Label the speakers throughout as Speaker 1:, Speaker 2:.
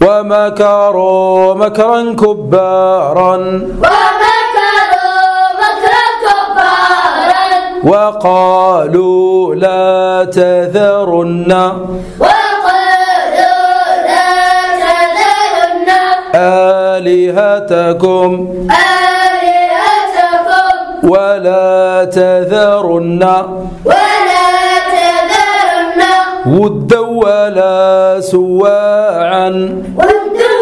Speaker 1: ومكروا مكرا كبارا.
Speaker 2: ومكروا مكرا كبارا
Speaker 1: وقالوا لا تذرن.
Speaker 2: وقالوا لا تذرن
Speaker 1: آلهتكم.
Speaker 2: آلهتكم
Speaker 1: ولا تذرن.
Speaker 2: ولا تذرن.
Speaker 1: ودا ولا سواعا.
Speaker 2: ولا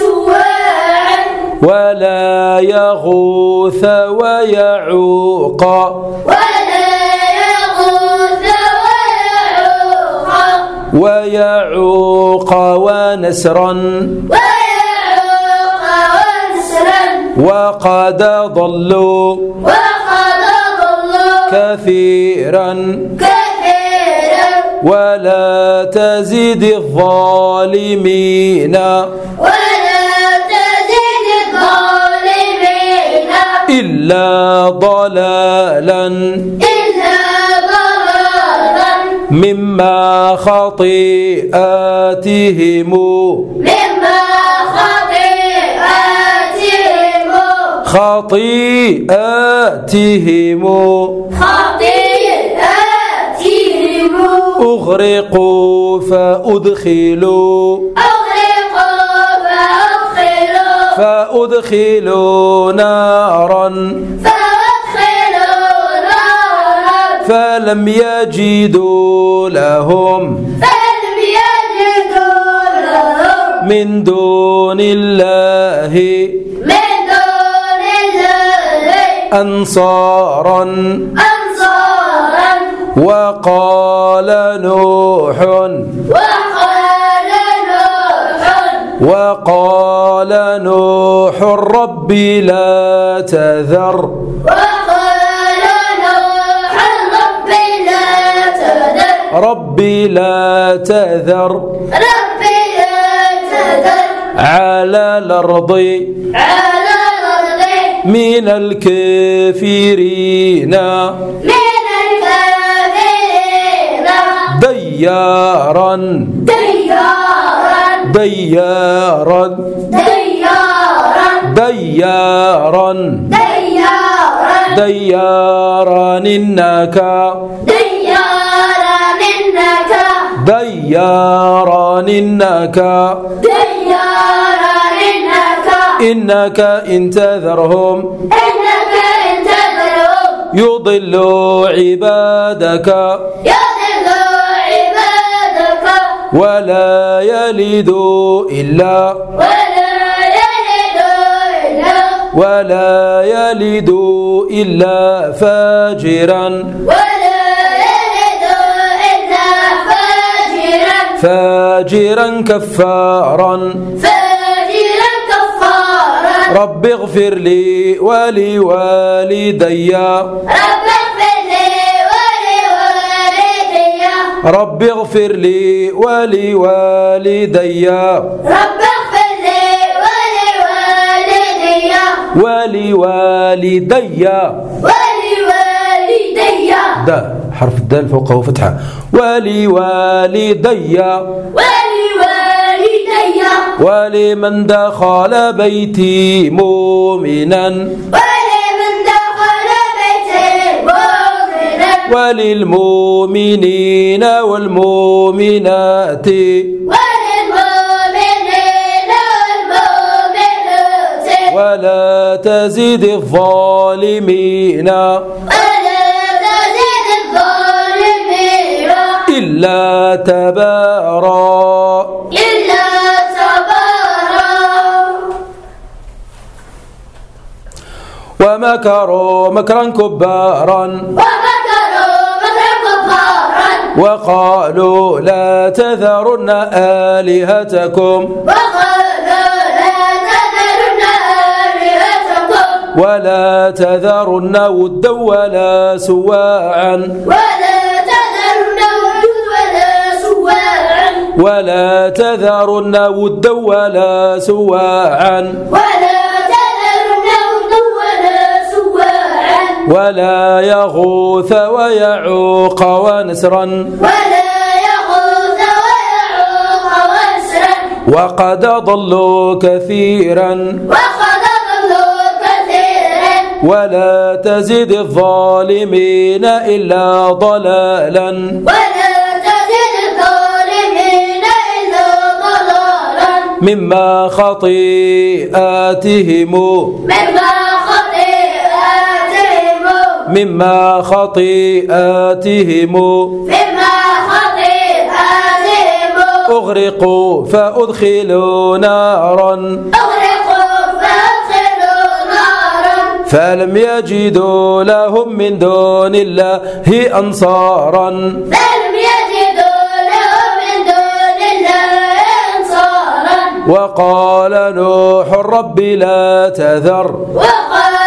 Speaker 2: سواعا
Speaker 1: ولا يغوث ويعوق.
Speaker 2: ولا يغوث ويعوق
Speaker 1: ويعوق ونسرا
Speaker 2: ويعوق ونسرا.
Speaker 1: وقد ضلوا
Speaker 2: وقد ضلوا
Speaker 1: كثيرا.
Speaker 2: كثيرا.
Speaker 1: ولا تزد الظالمين.
Speaker 2: ولا تزد الظالمين.
Speaker 1: إلا ضلالا.
Speaker 2: إلا ضلالا.
Speaker 1: مما خطيئاتهم.
Speaker 2: مما خطيئاتهم.
Speaker 1: خطيئاتهم.
Speaker 2: خطيئاتهم.
Speaker 1: أغرقوا فأدخلوا.
Speaker 2: أغرقوا فأدخلوا.
Speaker 1: فأدخلوا نارا.
Speaker 2: فأدخلوا نارا.
Speaker 1: فلم يجدوا لهم
Speaker 2: فلم يجدوا لهم.
Speaker 1: من دون الله
Speaker 2: من دون الله.
Speaker 1: أنصارا.
Speaker 2: أنصارا.
Speaker 1: وقال نوح
Speaker 2: وقال نوح
Speaker 1: وقال نوح رب لا تذر
Speaker 2: وقال نوح رب لا تذر
Speaker 1: رب لا تذر
Speaker 2: رب لا تذر
Speaker 1: على الأرض
Speaker 2: على الأرض
Speaker 1: من الكافرين.
Speaker 2: من
Speaker 1: ديارا.
Speaker 2: ديارا.
Speaker 1: ديارا.
Speaker 2: ديارا.
Speaker 1: ديارا.
Speaker 2: ديارا.
Speaker 1: ديارا إنك
Speaker 2: ديارا منك.
Speaker 1: ديارا إنك
Speaker 2: ديارا منك.
Speaker 1: إنك إن تذرهم.
Speaker 2: إنك إن تذرهم.
Speaker 1: يضلوا عبادك.
Speaker 2: يضل عبادك
Speaker 1: ولا يلدوا إلا
Speaker 2: ولا يلد إلا
Speaker 1: ولا يلدوا إلا فاجرا
Speaker 2: ولا يلد إلا فاجرا
Speaker 1: فاجرا كفارا
Speaker 2: فاجرا كفارا
Speaker 1: رب اغفر لي ولوالدي
Speaker 2: رب
Speaker 1: رب اغفر لي ولوالدي.
Speaker 2: رب اغفر لي ولوالدي.
Speaker 1: ولوالدي.
Speaker 2: ولوالدي.
Speaker 1: دا حرف الدال فوقه فتحة. ولوالدي.
Speaker 2: ولوالدي.
Speaker 1: ولمن دخل بيتي مؤمنا.
Speaker 2: ولمن
Speaker 1: وللمؤمنين والمؤمنات.
Speaker 2: وللمؤمنين والمؤمنات.
Speaker 1: ولا تزد الظالمين
Speaker 2: ولا تزد الظالمين.
Speaker 1: إلا تبارا.
Speaker 2: إلا
Speaker 1: ومكروا مكرا كبارا.
Speaker 2: ومكروا مكرا كبارا
Speaker 1: وقالوا لا تذرن آلهتكم.
Speaker 2: وقالوا لا تذرن آلهتكم
Speaker 1: ولا تذرن ودا ولا سواعا.
Speaker 2: ولا تذرن ودا ولا سواعا.
Speaker 1: ولا تذرن ودا ولا سواعا
Speaker 2: ولا ولا
Speaker 1: يغوث ويعوق ونسرا.
Speaker 2: ولا يغوث ويعوق ونسرا.
Speaker 1: وقد ضلوا كثيرا.
Speaker 2: وقد ضلوا كثيرا.
Speaker 1: ولا تزد الظالمين إلا ضلالا.
Speaker 2: ولا تزد الظالمين إلا ضلالا.
Speaker 1: مما خطيئاتهم.
Speaker 2: مما خطيئاتهم
Speaker 1: مما خطيئاتهم.
Speaker 2: مما خطيئاتهم.
Speaker 1: أغرقوا فأدخلوا نارا.
Speaker 2: أغرقوا فأدخلوا نارا.
Speaker 1: فلم يجدوا لهم من دون الله أنصارا.
Speaker 2: لم يجدوا لهم من دون الله أنصارا.
Speaker 1: وقال نوح رب لا تذر.
Speaker 2: وقال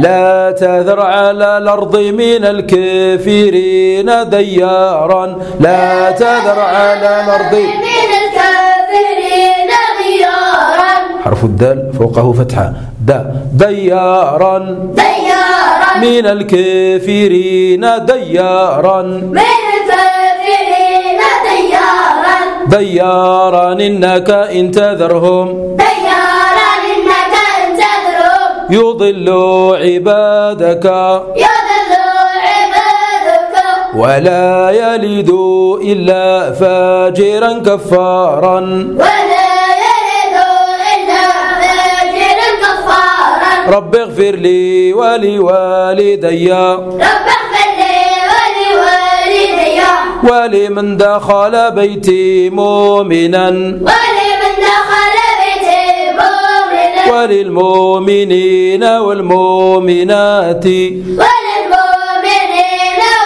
Speaker 2: لا تذر
Speaker 1: على الأرض من الكافرين ديارا. لا تذر على الأرض
Speaker 2: من الكافرين غيارا
Speaker 1: حرف الدال فوقه فتحة. دا. ديارا.
Speaker 2: ديارا.
Speaker 1: من الكافرين ديارا.
Speaker 2: من الكافرين ديارا.
Speaker 1: ديارا إنك إن تذرهم.
Speaker 2: ديارا.
Speaker 1: يضلوا عبادك.
Speaker 2: يضل عبادك.
Speaker 1: ولا يلدوا إلا فاجرا كفارا.
Speaker 2: ولا يلد إلا فاجرا كفارا.
Speaker 1: رب اغفر لي ولوالدي.
Speaker 2: رب اغفر لي ولوالدي.
Speaker 1: ولمن دخل بيتي مؤمنا.
Speaker 2: ولمن
Speaker 1: وللمؤمنين والمؤمنات.
Speaker 2: وللمؤمنين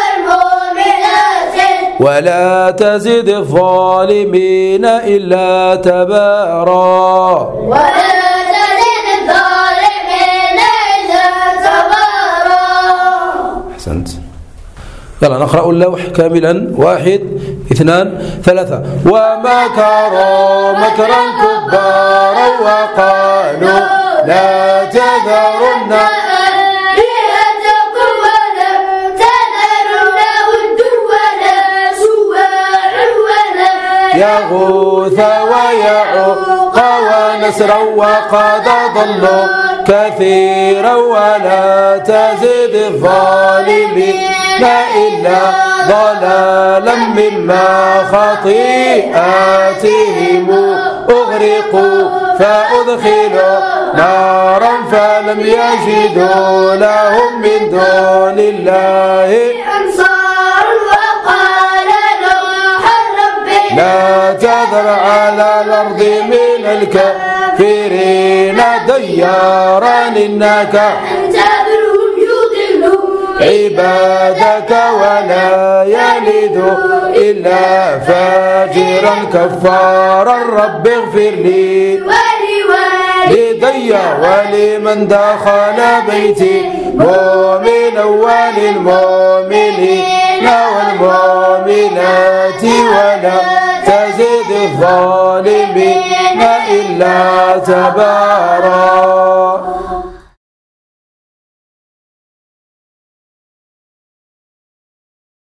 Speaker 2: والمؤمنات.
Speaker 1: ولا تزد الظالمين إلا تبارا.
Speaker 2: ولا تزد الظالمين إلا تبارا.
Speaker 1: أحسنت. يلا نقرأ اللوح كاملا. واحد اثنان ثلاثة. ومكروا مكرا كبارا وقالوا لا تذرن.
Speaker 2: آلهتكم ولا تذرن ودا ولا سواع ولا
Speaker 1: يغوث ويعوق ونسرا وقد ضلوا كثيرا ولا تزد الظالمين إلا ضلالا مما خطيئاتهم أغرقوا. فأدخلوا نارا فلم يجدوا لهم من دون الله.
Speaker 2: أنصار وقال نوح ربنا
Speaker 1: لا تذر على الأرض من الكافرين ديارا إنك عبادك ولا يلد إلا فاجرا كفارا رب اغفر لي. لدي ولمن دخل بيتي مؤمنا وللمؤمنين والمؤمنات ولا تزد الظالمين إلا تبارا.